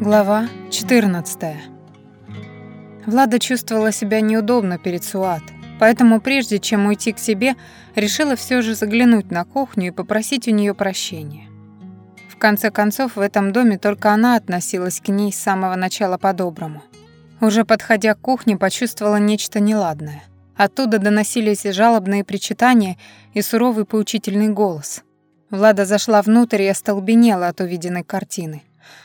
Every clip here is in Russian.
Глава 14. Влада чувствовала себя неудобно перед Суат, поэтому прежде чем уйти к себе, решила все же заглянуть на кухню и попросить у нее прощения. В конце концов, в этом доме только она относилась к ней с самого начала по-доброму. Уже подходя к кухне, почувствовала нечто неладное. Оттуда доносились жалобные причитания и суровый поучительный голос. Влада зашла внутрь и остолбенела от увиденной картины.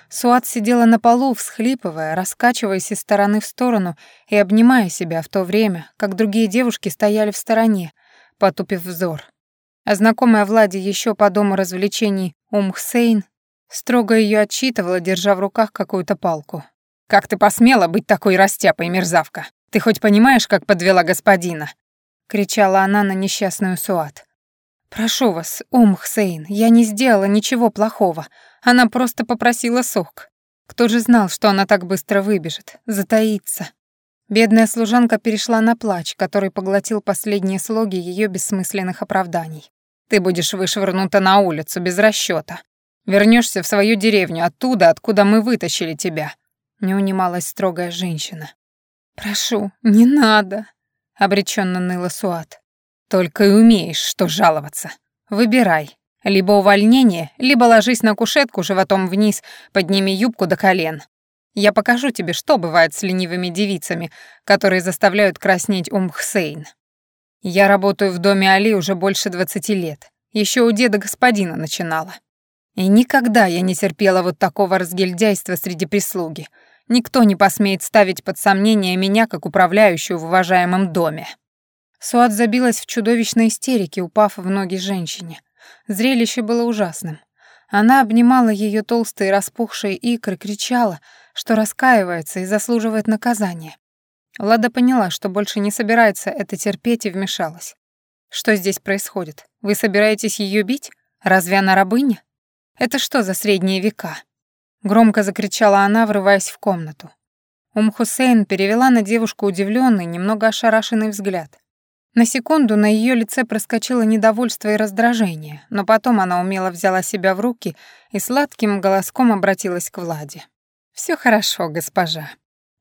Суат сидела на полу, всхлипывая, раскачиваясь из стороны в сторону и обнимая себя в то время, как другие девушки стояли в стороне, потупив взор. А знакомая Владе еще по дому развлечений Ум Хсейн строго ее отчитывала, держа в руках какую-то палку. «Как ты посмела быть такой растяпой, мерзавка? Ты хоть понимаешь, как подвела господина?» — кричала она на несчастную Суат. «Прошу вас, Ум Хсейн, я не сделала ничего плохого. Она просто попросила сок. Кто же знал, что она так быстро выбежит, затаится?» Бедная служанка перешла на плач, который поглотил последние слоги ее бессмысленных оправданий. «Ты будешь вышвырнута на улицу без расчета. Вернешься в свою деревню, оттуда, откуда мы вытащили тебя», — не унималась строгая женщина. «Прошу, не надо», — обреченно ныла Суат. Только и умеешь, что жаловаться. Выбирай. Либо увольнение, либо ложись на кушетку животом вниз, подними юбку до колен. Я покажу тебе, что бывает с ленивыми девицами, которые заставляют краснеть Ум Хсейн. Я работаю в доме Али уже больше двадцати лет. Еще у деда господина начинала. И никогда я не терпела вот такого разгильдяйства среди прислуги. Никто не посмеет ставить под сомнение меня как управляющую в уважаемом доме. Суат забилась в чудовищной истерике, упав в ноги женщине. Зрелище было ужасным. Она обнимала ее толстые распухшие икры, кричала, что раскаивается и заслуживает наказания. Лада поняла, что больше не собирается это терпеть и вмешалась. «Что здесь происходит? Вы собираетесь ее бить? Разве она рабыня? Это что за средние века?» Громко закричала она, врываясь в комнату. Ум Хусейн перевела на девушку удивленный, немного ошарашенный взгляд. На секунду на ее лице проскочило недовольство и раздражение, но потом она умело взяла себя в руки и сладким голоском обратилась к Владе. Все хорошо, госпожа.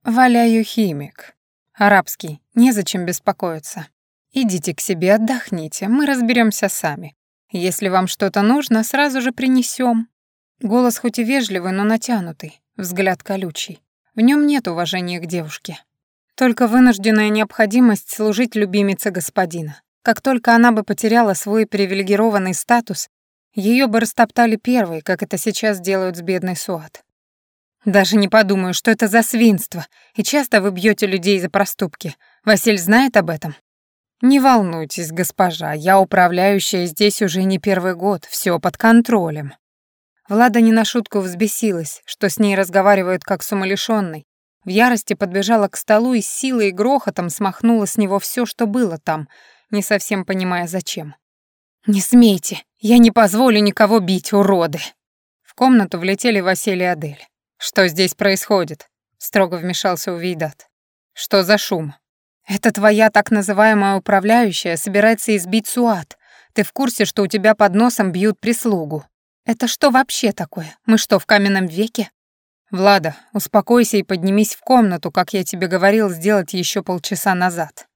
Валяю химик. Арабский, незачем беспокоиться. Идите к себе, отдохните, мы разберемся сами. Если вам что-то нужно, сразу же принесем. Голос хоть и вежливый, но натянутый, взгляд колючий. В нем нет уважения к девушке. Только вынужденная необходимость служить любимице господина. Как только она бы потеряла свой привилегированный статус, ее бы растоптали первой, как это сейчас делают с бедной Суат. Даже не подумаю, что это за свинство, и часто вы бьете людей за проступки. Василь знает об этом? Не волнуйтесь, госпожа, я управляющая здесь уже не первый год, все под контролем. Влада не на шутку взбесилась, что с ней разговаривают как с умалишённой, в ярости подбежала к столу и силой и грохотом смахнула с него все, что было там, не совсем понимая зачем. «Не смейте! Я не позволю никого бить, уроды!» В комнату влетели Василий и Адель. «Что здесь происходит?» — строго вмешался Увейдат. «Что за шум?» «Это твоя так называемая управляющая собирается избить Суат. Ты в курсе, что у тебя под носом бьют прислугу? Это что вообще такое? Мы что, в каменном веке?» «Влада, успокойся и поднимись в комнату, как я тебе говорил сделать еще полчаса назад».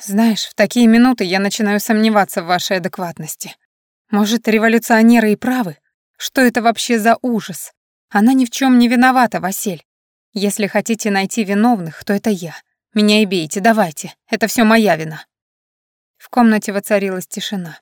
«Знаешь, в такие минуты я начинаю сомневаться в вашей адекватности. Может, революционеры и правы? Что это вообще за ужас? Она ни в чем не виновата, Василь. Если хотите найти виновных, то это я. Меня и бейте, давайте. Это все моя вина». В комнате воцарилась тишина.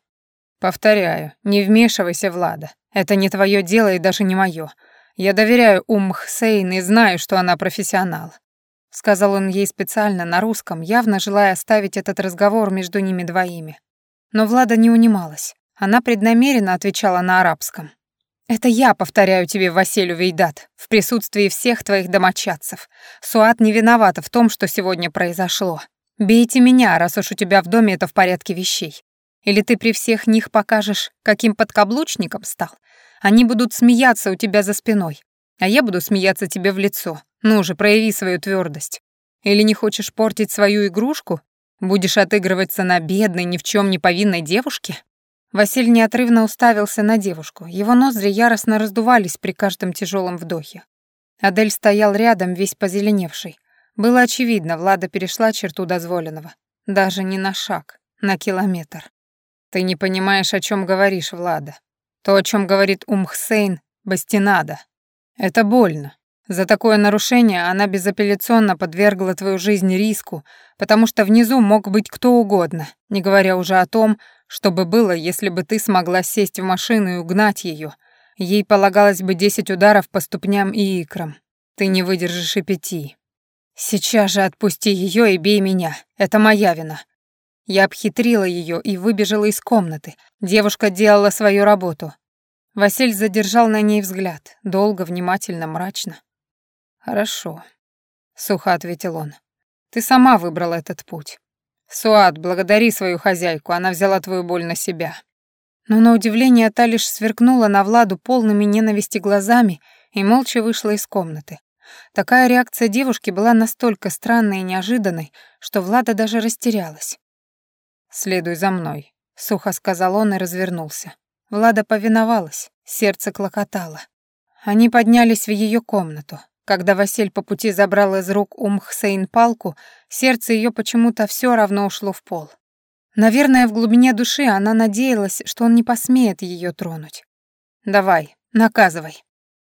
«Повторяю, не вмешивайся, Влада. Это не твое дело и даже не мое. «Я доверяю Ум Хсейн и знаю, что она профессионал», — сказал он ей специально на русском, явно желая оставить этот разговор между ними двоими. Но Влада не унималась. Она преднамеренно отвечала на арабском. «Это я повторяю тебе, Василию Вейдат, в присутствии всех твоих домочадцев. Суат не виновата в том, что сегодня произошло. Бейте меня, раз уж у тебя в доме это в порядке вещей. Или ты при всех них покажешь, каким подкаблучником стал? Они будут смеяться у тебя за спиной, а я буду смеяться тебе в лицо. Ну же, прояви свою твердость. Или не хочешь портить свою игрушку? Будешь отыгрываться на бедной, ни в чем не повинной девушке?» Василь неотрывно уставился на девушку. Его ноздри яростно раздувались при каждом тяжелом вдохе. Адель стоял рядом, весь позеленевший. Было очевидно, Влада перешла черту дозволенного. Даже не на шаг, на километр. «Ты не понимаешь, о чем говоришь, Влада. То, о чем говорит Умхсейн, Бастинада. Это больно. За такое нарушение она безапелляционно подвергла твою жизнь риску, потому что внизу мог быть кто угодно, не говоря уже о том, что бы было, если бы ты смогла сесть в машину и угнать ее. Ей полагалось бы десять ударов по ступням и икрам. Ты не выдержишь и пяти. Сейчас же отпусти ее и бей меня. Это моя вина. Я обхитрила ее и выбежала из комнаты. Девушка делала свою работу. Василь задержал на ней взгляд, долго, внимательно, мрачно. «Хорошо», — сухо ответил он. «Ты сама выбрала этот путь. Суат, благодари свою хозяйку, она взяла твою боль на себя». Но на удивление та лишь сверкнула на Владу полными ненависти глазами и молча вышла из комнаты. Такая реакция девушки была настолько странной и неожиданной, что Влада даже растерялась. «Следуй за мной», — сухо сказал он и развернулся. Влада повиновалась, сердце клокотало. Они поднялись в ее комнату. Когда Василь по пути забрал из рук Умхсейн палку, сердце ее почему-то все равно ушло в пол. Наверное, в глубине души она надеялась, что он не посмеет ее тронуть. «Давай, наказывай».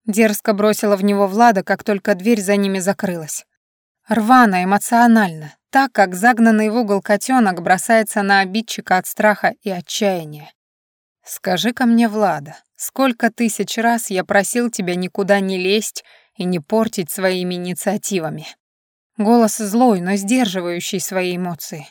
Дерзко бросила в него Влада, как только дверь за ними закрылась. Рвано, эмоционально, так как загнанный в угол котенок бросается на обидчика от страха и отчаяния. «Скажи-ка мне, Влада, сколько тысяч раз я просил тебя никуда не лезть и не портить своими инициативами. Голос злой, но сдерживающий свои эмоции.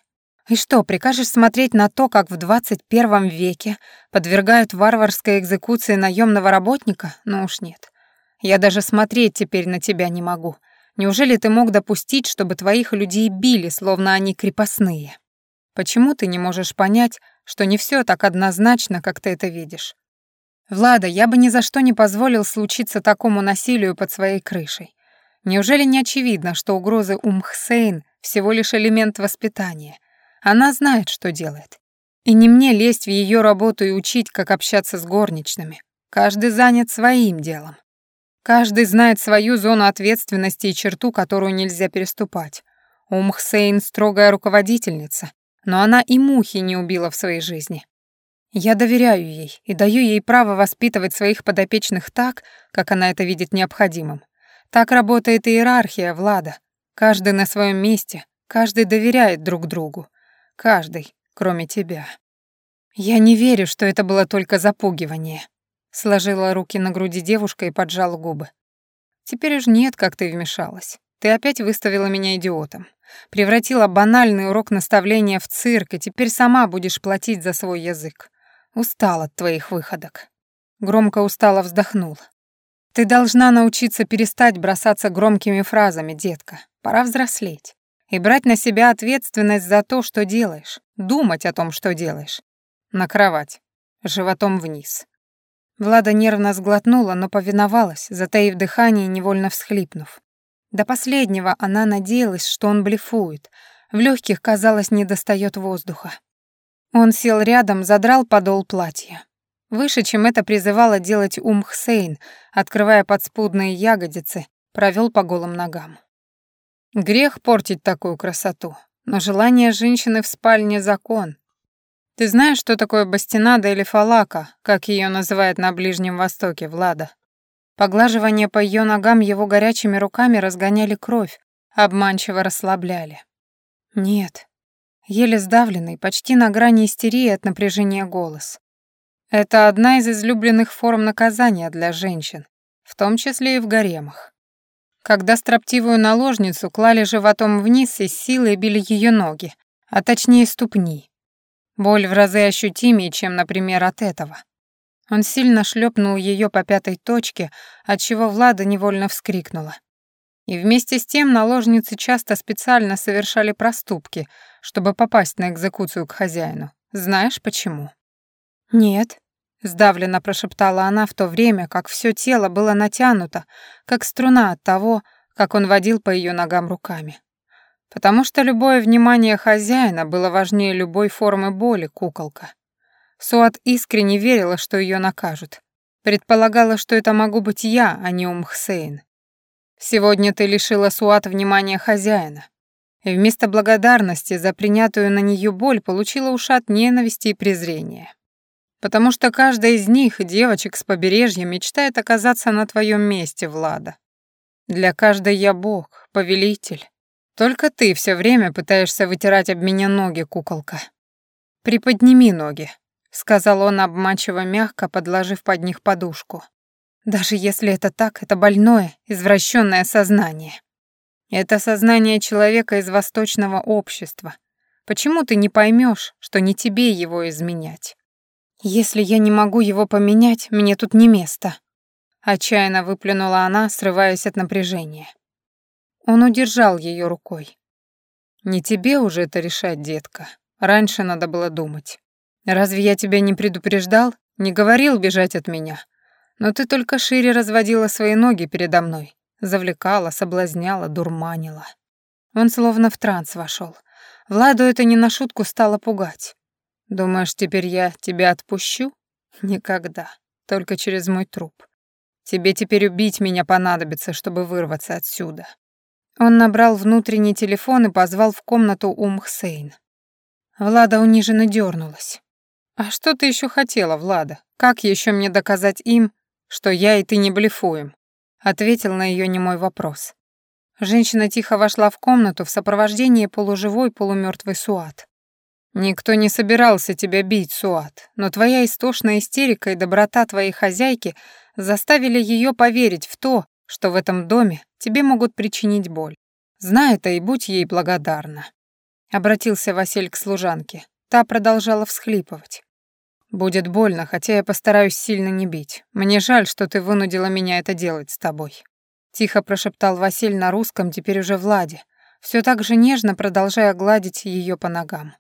И что, прикажешь смотреть на то, как в 21 веке подвергают варварской экзекуции наемного работника? Ну уж нет. Я даже смотреть теперь на тебя не могу. Неужели ты мог допустить, чтобы твоих людей били, словно они крепостные? Почему ты не можешь понять, что не все так однозначно, как ты это видишь? Влада, я бы ни за что не позволил случиться такому насилию под своей крышей. Неужели не очевидно, что угрозы Умхсейн всего лишь элемент воспитания? Она знает, что делает. И не мне лезть в ее работу и учить, как общаться с горничными. Каждый занят своим делом. Каждый знает свою зону ответственности и черту, которую нельзя переступать. Умхсейн — строгая руководительница, но она и мухи не убила в своей жизни. Я доверяю ей и даю ей право воспитывать своих подопечных так, как она это видит необходимым. Так работает иерархия, Влада. Каждый на своем месте, каждый доверяет друг другу. Каждый, кроме тебя. Я не верю, что это было только запугивание. Сложила руки на груди девушка и поджала губы. Теперь уж нет, как ты вмешалась. Ты опять выставила меня идиотом. Превратила банальный урок наставления в цирк, и теперь сама будешь платить за свой язык. Устал от твоих выходок. Громко устало вздохнул. Ты должна научиться перестать бросаться громкими фразами, детка. Пора взрослеть. И брать на себя ответственность за то, что делаешь. Думать о том, что делаешь. На кровать. Животом вниз. Влада нервно сглотнула, но повиновалась, затаив дыхание невольно всхлипнув. До последнего она надеялась, что он блефует. В легких, казалось, недостает воздуха. Он сел рядом, задрал подол платья. Выше, чем это призывало делать Ум Хсейн, открывая подспудные ягодицы, провел по голым ногам. Грех портить такую красоту, но желание женщины в спальне — закон. Ты знаешь, что такое бастинада или фалака, как ее называют на Ближнем Востоке, Влада? Поглаживание по ее ногам его горячими руками разгоняли кровь, обманчиво расслабляли. Нет, еле сдавленный, почти на грани истерии от напряжения голос. Это одна из излюбленных форм наказания для женщин, в том числе и в гаремах. Когда строптивую наложницу клали животом вниз и силой били ее ноги, а точнее ступни. Боль в разы ощутимее, чем, например, от этого. Он сильно шлепнул ее по пятой точке, отчего Влада невольно вскрикнула. И вместе с тем наложницы часто специально совершали проступки, чтобы попасть на экзекуцию к хозяину. Знаешь почему? Нет, сдавленно прошептала она в то время, как все тело было натянуто, как струна от того, как он водил по ее ногам руками. Потому что любое внимание хозяина было важнее любой формы боли, куколка. Суат искренне верила, что ее накажут. Предполагала, что это могу быть я, а не Умхсейн. Сегодня ты лишила Суат внимания хозяина. И вместо благодарности за принятую на нее боль получила ушат ненависти и презрения. Потому что каждая из них, девочек с побережья, мечтает оказаться на твоем месте, Влада. Для каждой я бог, повелитель. Только ты все время пытаешься вытирать об меня ноги, куколка. Приподними ноги, сказал он обманчиво мягко, подложив под них подушку. Даже если это так, это больное, извращенное сознание. Это сознание человека из восточного общества. Почему ты не поймешь, что не тебе его изменять? Если я не могу его поменять, мне тут не место. Отчаянно выплюнула она, срываясь от напряжения. Он удержал ее рукой. «Не тебе уже это решать, детка. Раньше надо было думать. Разве я тебя не предупреждал, не говорил бежать от меня? Но ты только шире разводила свои ноги передо мной, завлекала, соблазняла, дурманила». Он словно в транс вошел. Владу это не на шутку стало пугать. «Думаешь, теперь я тебя отпущу? Никогда. Только через мой труп. Тебе теперь убить меня понадобится, чтобы вырваться отсюда». Он набрал внутренний телефон и позвал в комнату Ум Хсейн. Влада униженно дернулась. «А что ты еще хотела, Влада? Как еще мне доказать им, что я и ты не блефуем?» Ответил на ее немой вопрос. Женщина тихо вошла в комнату в сопровождении полуживой полумертвой Суат. «Никто не собирался тебя бить, Суат, но твоя истошная истерика и доброта твоей хозяйки заставили ее поверить в то, что в этом доме тебе могут причинить боль. Знай это и будь ей благодарна». Обратился Василь к служанке. Та продолжала всхлипывать. «Будет больно, хотя я постараюсь сильно не бить. Мне жаль, что ты вынудила меня это делать с тобой». Тихо прошептал Василь на русском, теперь уже Владе, все так же нежно продолжая гладить ее по ногам.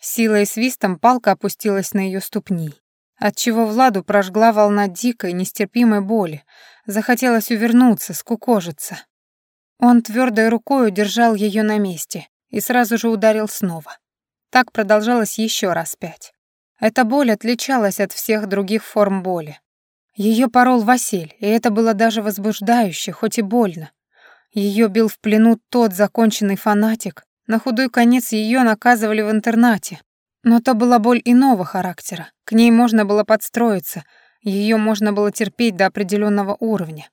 Силой и свистом палка опустилась на ее ступни, отчего Владу прожгла волна дикой, нестерпимой боли. Захотелось увернуться, скукожиться. Он твердой рукой удержал ее на месте и сразу же ударил снова. Так продолжалось еще раз пять. Эта боль отличалась от всех других форм боли. Ее порол Василь, и это было даже возбуждающе, хоть и больно. Ее бил в плену тот законченный фанатик, на худой конец ее наказывали в интернате. Но то была боль иного характера. К ней можно было подстроиться, ее можно было терпеть до определенного уровня.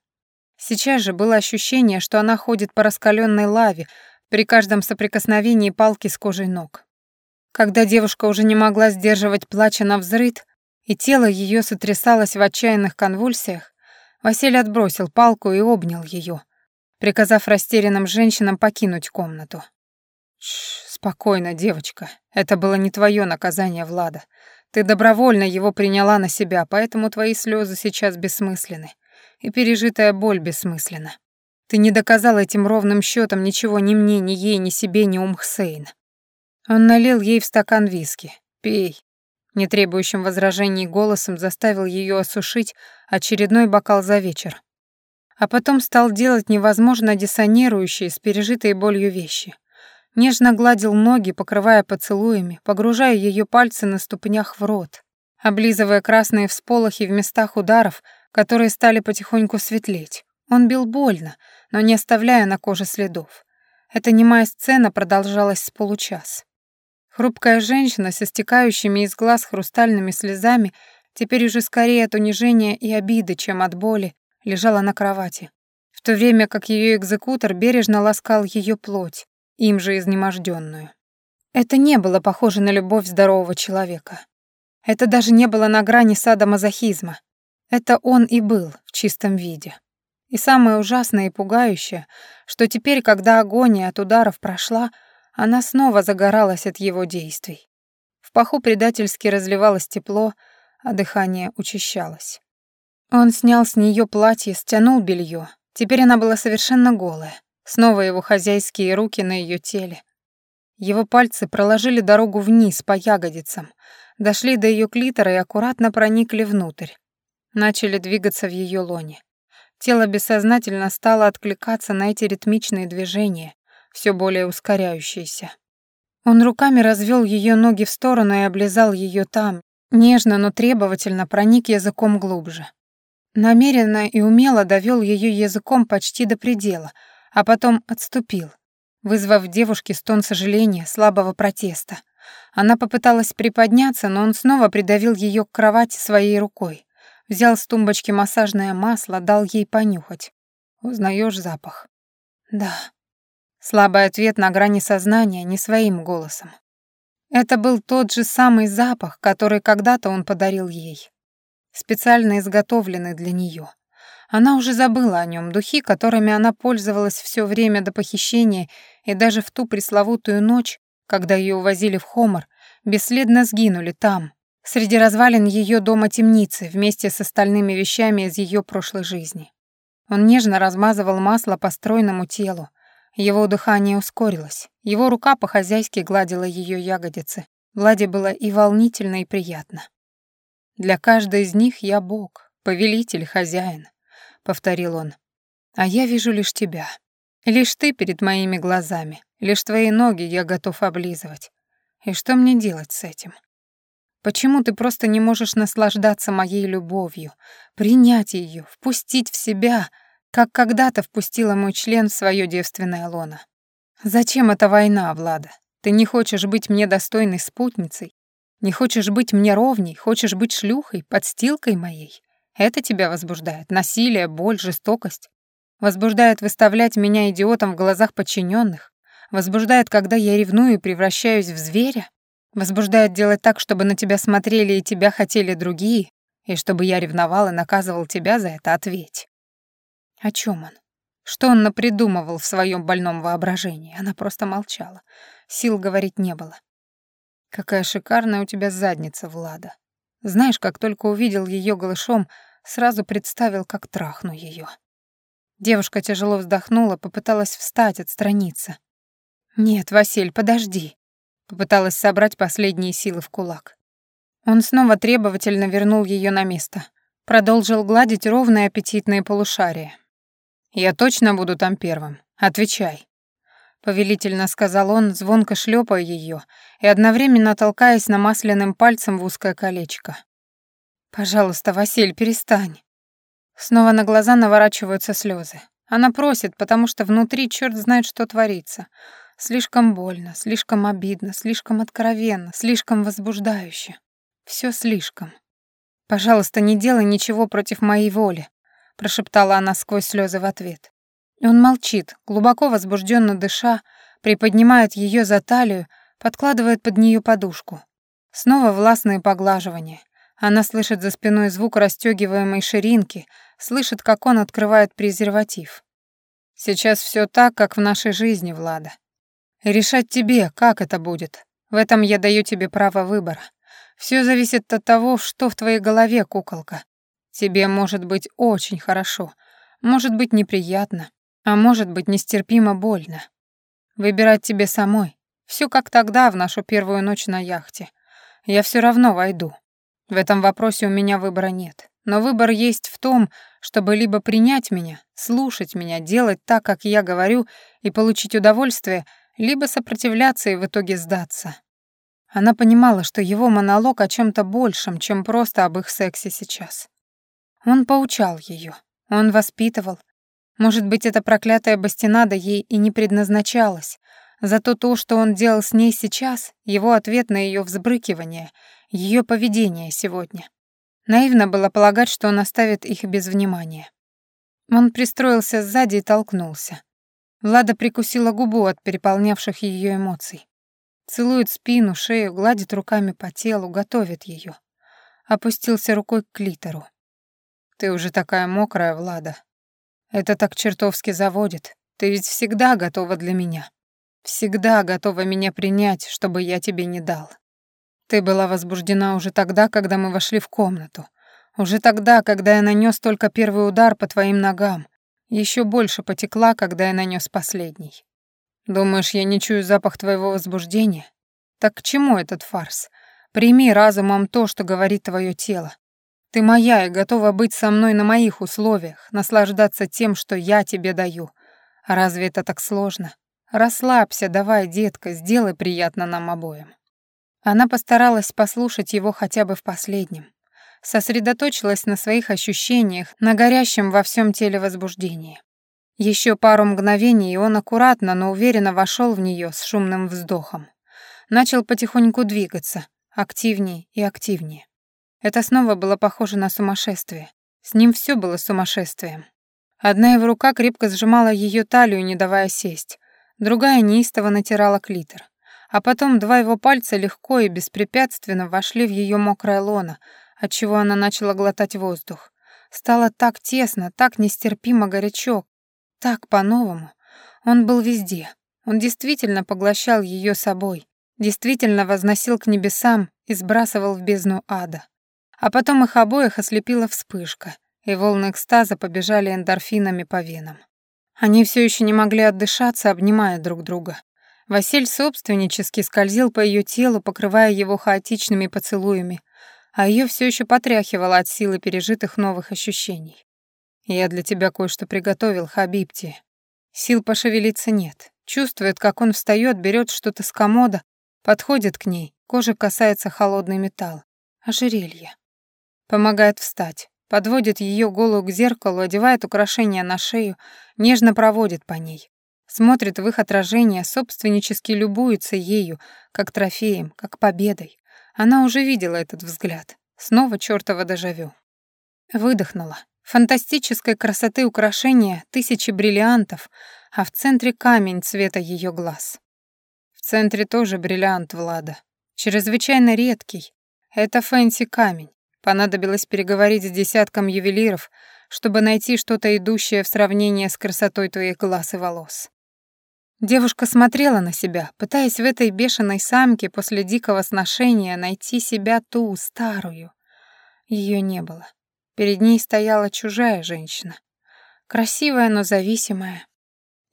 Сейчас же было ощущение, что она ходит по раскаленной лаве при каждом соприкосновении палки с кожей ног. Когда девушка уже не могла сдерживать плача на взрыд, и тело ее сотрясалось в отчаянных конвульсиях, Василий отбросил палку и обнял ее, приказав растерянным женщинам покинуть комнату. Шш, спокойно, девочка. Это было не твое наказание, Влада. Ты добровольно его приняла на себя, поэтому твои слезы сейчас бессмысленны. И пережитая боль бессмысленна. Ты не доказала этим ровным счетом ничего ни мне, ни ей, ни себе, ни Умхсейн. Он налил ей в стакан виски. «Пей». Не требующим возражений голосом заставил ее осушить очередной бокал за вечер. А потом стал делать невозможно диссонирующие с пережитой болью вещи — Нежно гладил ноги, покрывая поцелуями, погружая ее пальцы на ступнях в рот, облизывая красные всполохи в местах ударов, которые стали потихоньку светлеть. Он бил больно, но не оставляя на коже следов. Эта немая сцена продолжалась с получас. Хрупкая женщина со стекающими из глаз хрустальными слезами, теперь уже скорее от унижения и обиды, чем от боли, лежала на кровати, в то время как ее экзекутор бережно ласкал ее плоть, им же изнеможденную. Это не было похоже на любовь здорового человека. Это даже не было на грани садомазохизма. Это он и был в чистом виде. И самое ужасное и пугающее, что теперь, когда агония от ударов прошла, она снова загоралась от его действий. В паху предательски разливалось тепло, а дыхание учащалось. Он снял с нее платье, стянул белье. Теперь она была совершенно голая. Снова его хозяйские руки на ее теле. Его пальцы проложили дорогу вниз по ягодицам, дошли до ее клитора и аккуратно проникли внутрь. Начали двигаться в ее лоне. Тело бессознательно стало откликаться на эти ритмичные движения, все более ускоряющиеся. Он руками развел ее ноги в сторону и облизал ее там, нежно, но требовательно проник языком глубже. Намеренно и умело довел ее языком почти до предела, а потом отступил, вызвав в девушке стон сожаления, слабого протеста. Она попыталась приподняться, но он снова придавил ее к кровати своей рукой. Взял с тумбочки массажное масло, дал ей понюхать. Узнаешь запах? Да. Слабый ответ на грани сознания, не своим голосом. Это был тот же самый запах, который когда-то он подарил ей. Специально изготовленный для нее. Она уже забыла о нем, духи, которыми она пользовалась все время до похищения и даже в ту пресловутую ночь, когда ее увозили в Хомор, бесследно сгинули там, среди развалин ее дома-темницы, вместе с остальными вещами из ее прошлой жизни. Он нежно размазывал масло по стройному телу. Его дыхание ускорилось. Его рука по-хозяйски гладила ее ягодицы. Глади было и волнительно, и приятно. «Для каждой из них я Бог, повелитель, хозяин», — повторил он. «А я вижу лишь тебя. Лишь ты перед моими глазами. Лишь твои ноги я готов облизывать. И что мне делать с этим? Почему ты просто не можешь наслаждаться моей любовью, принять ее, впустить в себя, как когда-то впустила мой член в свое девственное лоно? Зачем эта война, Влада? Ты не хочешь быть мне достойной спутницей? Не хочешь быть мне ровней? Хочешь быть шлюхой, подстилкой моей? Это тебя возбуждает? Насилие, боль, жестокость? Возбуждает выставлять меня идиотом в глазах подчиненных? Возбуждает, когда я ревную и превращаюсь в зверя? Возбуждает делать так, чтобы на тебя смотрели и тебя хотели другие, и чтобы я ревновал и наказывал тебя за это, ответь. О чем он? Что он напридумывал в своем больном воображении? Она просто молчала. Сил говорить не было. Какая шикарная у тебя задница, Влада. Знаешь, как только увидел ее голышом, сразу представил, как трахну ее. Девушка тяжело вздохнула, попыталась встать, отстраниться. «Нет, Василь, подожди», Попыталась собрать последние силы в кулак. Он снова требовательно вернул ее на место. Продолжил гладить ровные аппетитные полушария. «Я точно буду там первым. Отвечай», — повелительно сказал он, звонко шлепая ее и одновременно толкаясь намасленным пальцем в узкое колечко. «Пожалуйста, Василь, перестань». Снова на глаза наворачиваются слезы. Она просит, потому что внутри черт знает, что творится. Слишком больно, слишком обидно, слишком откровенно, слишком возбуждающе. Все слишком. «Пожалуйста, не делай ничего против моей воли», — прошептала она сквозь слезы в ответ. И он молчит, глубоко возбужденно дыша, приподнимает ее за талию, подкладывает под нее подушку. Снова властные поглаживания. Она слышит за спиной звук расстегиваемой ширинки, слышит, как он открывает презерватив. «Сейчас все так, как в нашей жизни, Влада. Решать тебе, как это будет. В этом я даю тебе право выбора. Все зависит от того, что в твоей голове, куколка. Тебе может быть очень хорошо, может быть неприятно, а может быть нестерпимо больно. Выбирать тебе самой. Все как тогда, в нашу первую ночь на яхте. Я все равно войду. В этом вопросе у меня выбора нет. Но выбор есть в том, чтобы либо принять меня, слушать меня, делать так, как я говорю, и получить удовольствие — либо сопротивляться и в итоге сдаться. Она понимала, что его монолог о чем то большем, чем просто об их сексе сейчас. Он поучал ее, он воспитывал. Может быть, эта проклятая бастинада ей и не предназначалась, зато то, что он делал с ней сейчас, его ответ на ее взбрыкивание, ее поведение сегодня. Наивно было полагать, что он оставит их без внимания. Он пристроился сзади и толкнулся. Влада прикусила губу от переполнявших ее эмоций. Целует спину, шею, гладит руками по телу, готовит ее. Опустился рукой к клитору. «Ты уже такая мокрая, Влада. Это так чертовски заводит. Ты ведь всегда готова для меня. Всегда готова меня принять, чтобы я тебе не дал. Ты была возбуждена уже тогда, когда мы вошли в комнату. Уже тогда, когда я нанес только первый удар по твоим ногам, еще больше потекла, когда я нанес последний. Думаешь, я не чую запах твоего возбуждения? Так к чему этот фарс? Прими разумом то, что говорит твое тело. Ты моя и готова быть со мной на моих условиях, наслаждаться тем, что я тебе даю. разве это так сложно? Расслабься, давай, детка, сделай приятно нам обоим. Она постаралась послушать его хотя бы в последнем. сосредоточилась на своих ощущениях, на горящем во всем теле возбуждении. Еще пару мгновений, и он аккуратно, но уверенно вошел в нее с шумным вздохом. Начал потихоньку двигаться, активнее и активнее. Это снова было похоже на сумасшествие. С ним все было сумасшествием. Одна его рука крепко сжимала ее талию, не давая сесть, другая неистово натирала клитор. А потом два его пальца легко и беспрепятственно вошли в ее мокрое лоно, отчего она начала глотать воздух. Стало так тесно, так нестерпимо горячо, так по-новому. Он был везде. Он действительно поглощал ее собой, действительно возносил к небесам и сбрасывал в бездну ада. А потом их обоих ослепила вспышка, и волны экстаза побежали эндорфинами по венам. Они все еще не могли отдышаться, обнимая друг друга. Василь собственнически скользил по ее телу, покрывая его хаотичными поцелуями, а ее все еще потряхивало от силы пережитых новых ощущений. «Я для тебя кое-что приготовил, Хабибти». Сил пошевелиться нет. Чувствует, как он встает, берет что-то с комода, подходит к ней, кожа касается холодный металл. Ожерелье. Помогает встать. Подводит ее голову к зеркалу, одевает украшения на шею, нежно проводит по ней. Смотрит в их отражение, собственнически любуется ею, как трофеем, как победой. Она уже видела этот взгляд. Снова чёртово дежавю. Выдохнула. Фантастической красоты украшения, тысячи бриллиантов, а в центре камень цвета ее глаз. В центре тоже бриллиант Влада. Чрезвычайно редкий. Это fancy камень. Понадобилось переговорить с десятком ювелиров, чтобы найти что-то идущее в сравнение с красотой твоих глаз и волос. Девушка смотрела на себя, пытаясь в этой бешеной самке после дикого сношения найти себя ту, старую. Ее не было. Перед ней стояла чужая женщина. Красивая, но зависимая.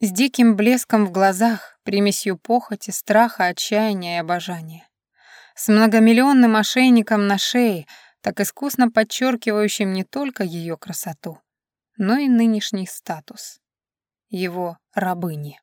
С диким блеском в глазах, примесью похоти, страха, отчаяния и обожания. С многомиллионным ошейником на шее — так искусно подчеркивающим не только ее красоту, но и нынешний статус его рабыни.